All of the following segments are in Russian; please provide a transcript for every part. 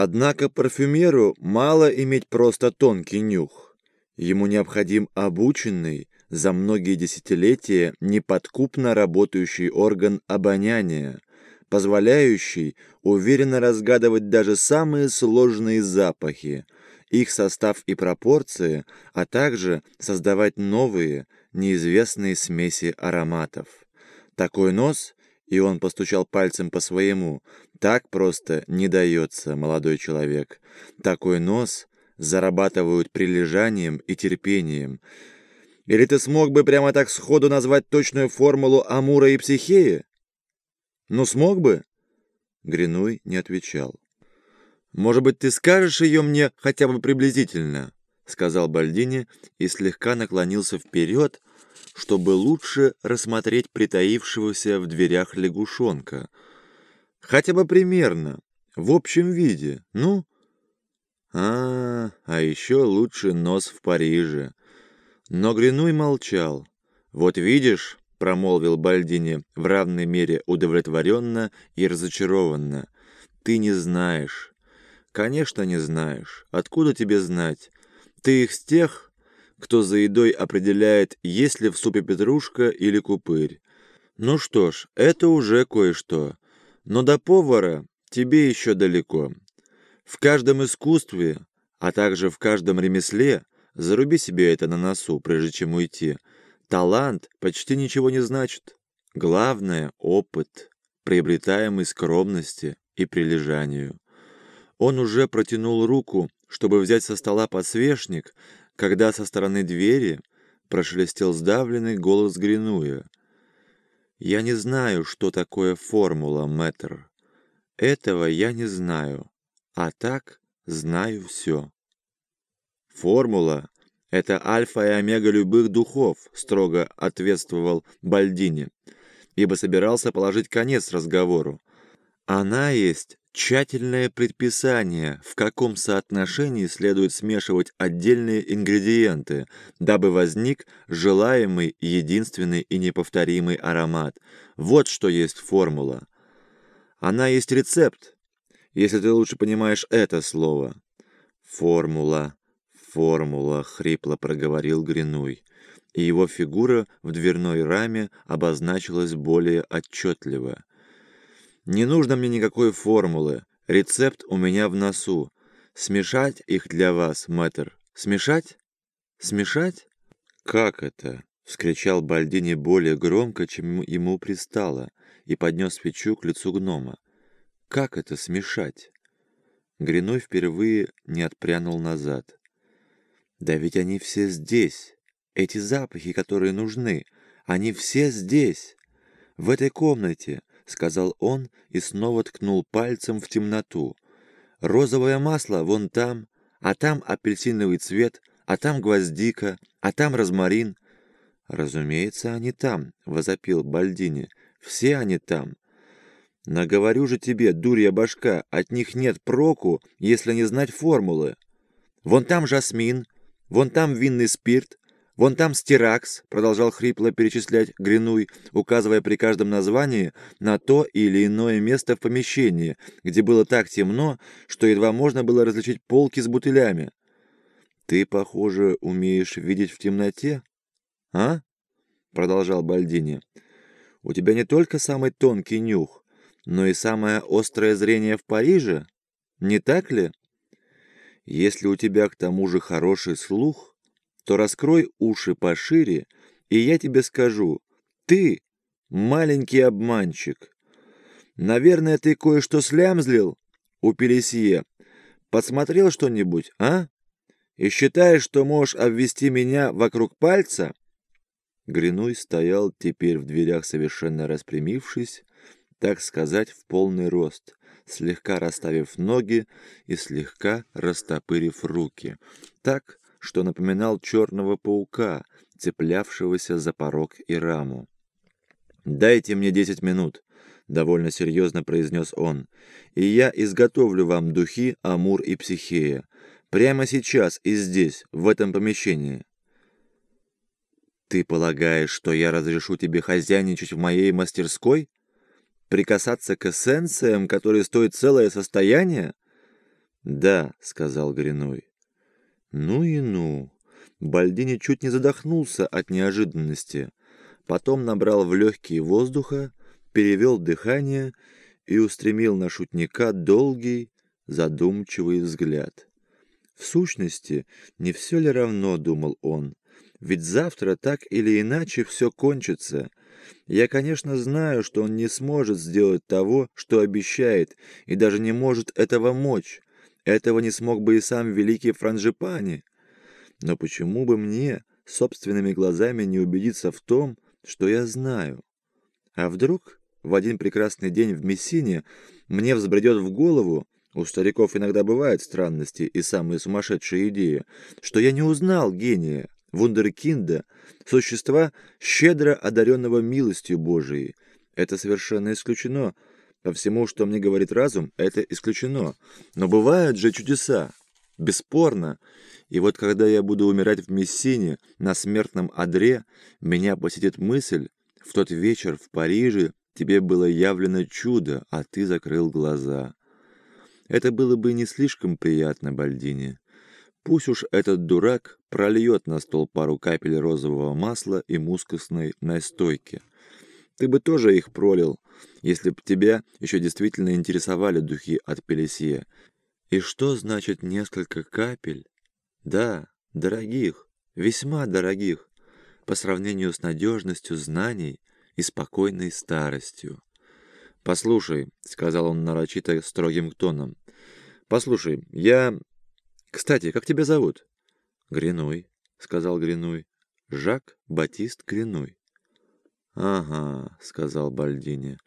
Однако парфюмеру мало иметь просто тонкий нюх. Ему необходим обученный, за многие десятилетия неподкупно работающий орган обоняния, позволяющий уверенно разгадывать даже самые сложные запахи, их состав и пропорции, а также создавать новые, неизвестные смеси ароматов. Такой нос, и он постучал пальцем по своему, так просто не дается, молодой человек. Такой нос зарабатывают прилежанием и терпением. Или ты смог бы прямо так сходу назвать точную формулу Амура и Психеи? Ну, смог бы? Гринуй не отвечал. «Может быть, ты скажешь ее мне хотя бы приблизительно?» — сказал Бальдини и слегка наклонился вперед, чтобы лучше рассмотреть притаившегося в дверях лягушонка. «Хотя бы примерно, в общем виде, ну?» «А, а еще лучше нос в Париже». Но Гринуй молчал. «Вот видишь», — промолвил Бальдини в равной мере удовлетворенно и разочарованно, — «ты не знаешь, Конечно, не знаешь. Откуда тебе знать? Ты их с тех, кто за едой определяет, есть ли в супе петрушка или купырь. Ну что ж, это уже кое-что. Но до повара тебе еще далеко. В каждом искусстве, а также в каждом ремесле, заруби себе это на носу, прежде чем уйти, талант почти ничего не значит. Главное — опыт, приобретаемый скромности и прилежанию. Он уже протянул руку, чтобы взять со стола подсвечник, когда со стороны двери прошелестел сдавленный голос Гринуя. «Я не знаю, что такое формула, мэтр. Этого я не знаю, а так знаю все». «Формула — это альфа и омега любых духов», — строго ответствовал Бальдини, ибо собирался положить конец разговору. «Она есть Тщательное предписание, в каком соотношении следует смешивать отдельные ингредиенты, дабы возник желаемый, единственный и неповторимый аромат. Вот что есть формула. Она есть рецепт, если ты лучше понимаешь это слово. Формула, формула, хрипло проговорил Гринуй, и его фигура в дверной раме обозначилась более отчетливо. Не нужно мне никакой формулы. Рецепт у меня в носу. Смешать их для вас, мэтр. Смешать? Смешать? Как это? Вскричал Бальдини более громко, чем ему пристало, и поднес свечу к лицу гнома. Как это смешать? Гриной впервые не отпрянул назад. Да ведь они все здесь. Эти запахи, которые нужны, они все здесь. В этой комнате, — сказал он и снова ткнул пальцем в темноту. «Розовое масло вон там, а там апельсиновый цвет, а там гвоздика, а там розмарин». «Разумеется, они там», — возопил Бальдини. «Все они там». «Наговорю же тебе, дурья башка, от них нет проку, если не знать формулы. Вон там жасмин, вон там винный спирт, «Вон там стиракс», — продолжал хрипло перечислять Гринуй, указывая при каждом названии на то или иное место в помещении, где было так темно, что едва можно было различить полки с бутылями. «Ты, похоже, умеешь видеть в темноте, а?» — продолжал Бальдини. «У тебя не только самый тонкий нюх, но и самое острое зрение в Париже, не так ли? Если у тебя к тому же хороший слух...» то раскрой уши пошире, и я тебе скажу, ты маленький обманщик. Наверное, ты кое-что слямзлил у Пелесье. Подсмотрел что-нибудь, а? И считаешь, что можешь обвести меня вокруг пальца?» Гринуй стоял теперь в дверях, совершенно распрямившись, так сказать, в полный рост, слегка расставив ноги и слегка растопырив руки, так, что напоминал черного паука, цеплявшегося за порог и раму. «Дайте мне десять минут», — довольно серьезно произнес он, «и я изготовлю вам духи Амур и Психея. Прямо сейчас и здесь, в этом помещении». «Ты полагаешь, что я разрешу тебе хозяйничать в моей мастерской? Прикасаться к эссенциям, которые стоят целое состояние? «Да», — сказал Гриной. «Ну и ну». Бальдини чуть не задохнулся от неожиданности. Потом набрал в легкие воздуха, перевел дыхание и устремил на шутника долгий, задумчивый взгляд. В сущности, не все ли равно, думал он, ведь завтра так или иначе все кончится. Я, конечно, знаю, что он не сможет сделать того, что обещает, и даже не может этого мочь. Этого не смог бы и сам великий Франжипани. Но почему бы мне собственными глазами не убедиться в том, что я знаю? А вдруг в один прекрасный день в Мессине мне взбредет в голову, у стариков иногда бывают странности и самые сумасшедшие идеи, что я не узнал гения, вундеркинда, существа, щедро одаренного милостью Божией. Это совершенно исключено. По всему, что мне говорит разум, это исключено. Но бывают же чудеса. Бесспорно. И вот когда я буду умирать в Мессине, на смертном одре, меня посетит мысль, в тот вечер в Париже тебе было явлено чудо, а ты закрыл глаза. Это было бы не слишком приятно Бальдине. Пусть уж этот дурак прольет на стол пару капель розового масла и мускусной настойки. Ты бы тоже их пролил, если б тебя еще действительно интересовали духи от Пелесье. И что значит несколько капель? Да, дорогих, весьма дорогих, по сравнению с надежностью знаний и спокойной старостью. «Послушай», — сказал он нарочито строгим тоном, — «послушай, я кстати, как тебя зовут? Гриной, сказал Гриной. Жак Батист Гриной. Ага, сказал Бальдини.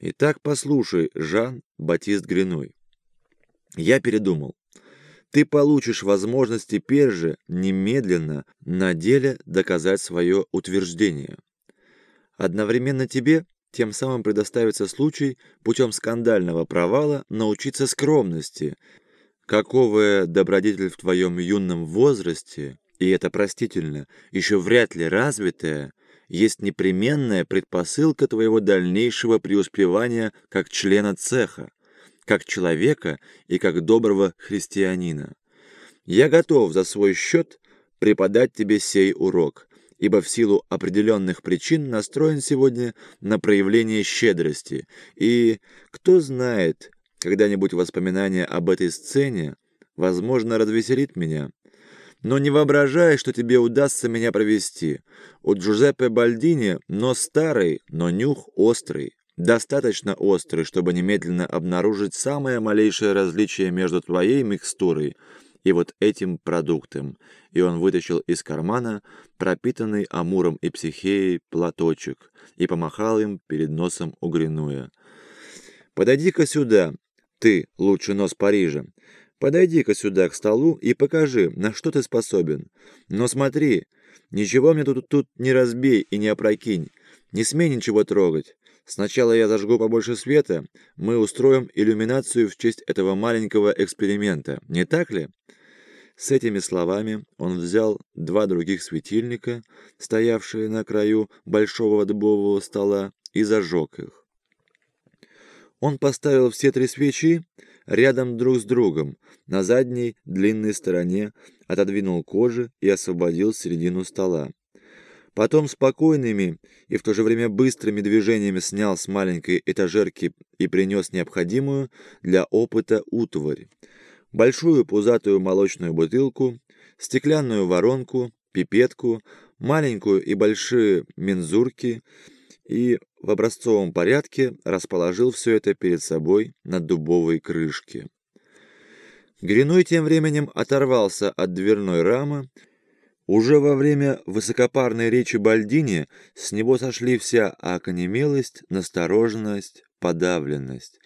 Итак, послушай, Жан Батист Гриной. Я передумал. Ты получишь возможность теперь же, немедленно, на деле доказать свое утверждение. Одновременно тебе тем самым предоставится случай путем скандального провала научиться скромности – каковая добродетель в твоем юном возрасте, и это простительно, еще вряд ли развитая, есть непременная предпосылка твоего дальнейшего преуспевания как члена цеха, как человека и как доброго христианина. Я готов за свой счет преподать тебе сей урок, ибо в силу определенных причин настроен сегодня на проявление щедрости, и, кто знает, когда-нибудь воспоминание об этой сцене, возможно, развеселит меня. Но не воображай, что тебе удастся меня провести. У Джузеппе Бальдини нос старый, но нюх острый. Достаточно острый, чтобы немедленно обнаружить самое малейшее различие между твоей микстурой и вот этим продуктом. И он вытащил из кармана пропитанный амуром и психеей платочек и помахал им перед носом угринуя. «Подойди-ка сюда», ты, лучший нос Парижа, подойди-ка сюда к столу и покажи, на что ты способен. Но смотри, ничего мне тут, тут не разбей и не опрокинь. Не смей ничего трогать. Сначала я зажгу побольше света, мы устроим иллюминацию в честь этого маленького эксперимента, не так ли?» С этими словами он взял два других светильника, стоявшие на краю большого дубового стола, и зажег их. Он поставил все три свечи рядом друг с другом, на задней длинной стороне, отодвинул кожи и освободил середину стола. Потом спокойными и в то же время быстрыми движениями снял с маленькой этажерки и принес необходимую для опыта утварь. Большую пузатую молочную бутылку, стеклянную воронку, пипетку, маленькую и большие мензурки и в образцовом порядке расположил все это перед собой на дубовой крышке. Гриной тем временем оторвался от дверной рамы. Уже во время высокопарной речи Бальдини с него сошли вся оконемелость, настороженность, подавленность.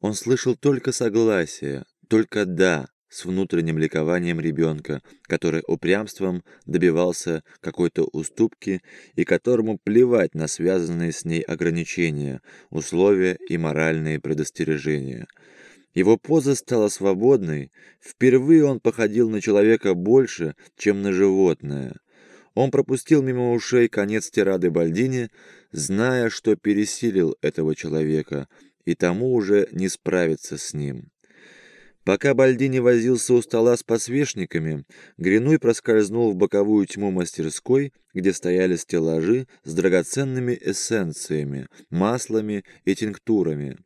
Он слышал только согласие, только «да», с внутренним ликованием ребенка, который упрямством добивался какой-то уступки и которому плевать на связанные с ней ограничения, условия и моральные предостережения. Его поза стала свободной, впервые он походил на человека больше, чем на животное. Он пропустил мимо ушей конец тирады Бальдини, зная, что пересилил этого человека, и тому уже не справиться с ним. Пока Бальдини возился у стола с посвечниками, Гринуй проскользнул в боковую тьму мастерской, где стояли стеллажи с драгоценными эссенциями, маслами и тинктурами.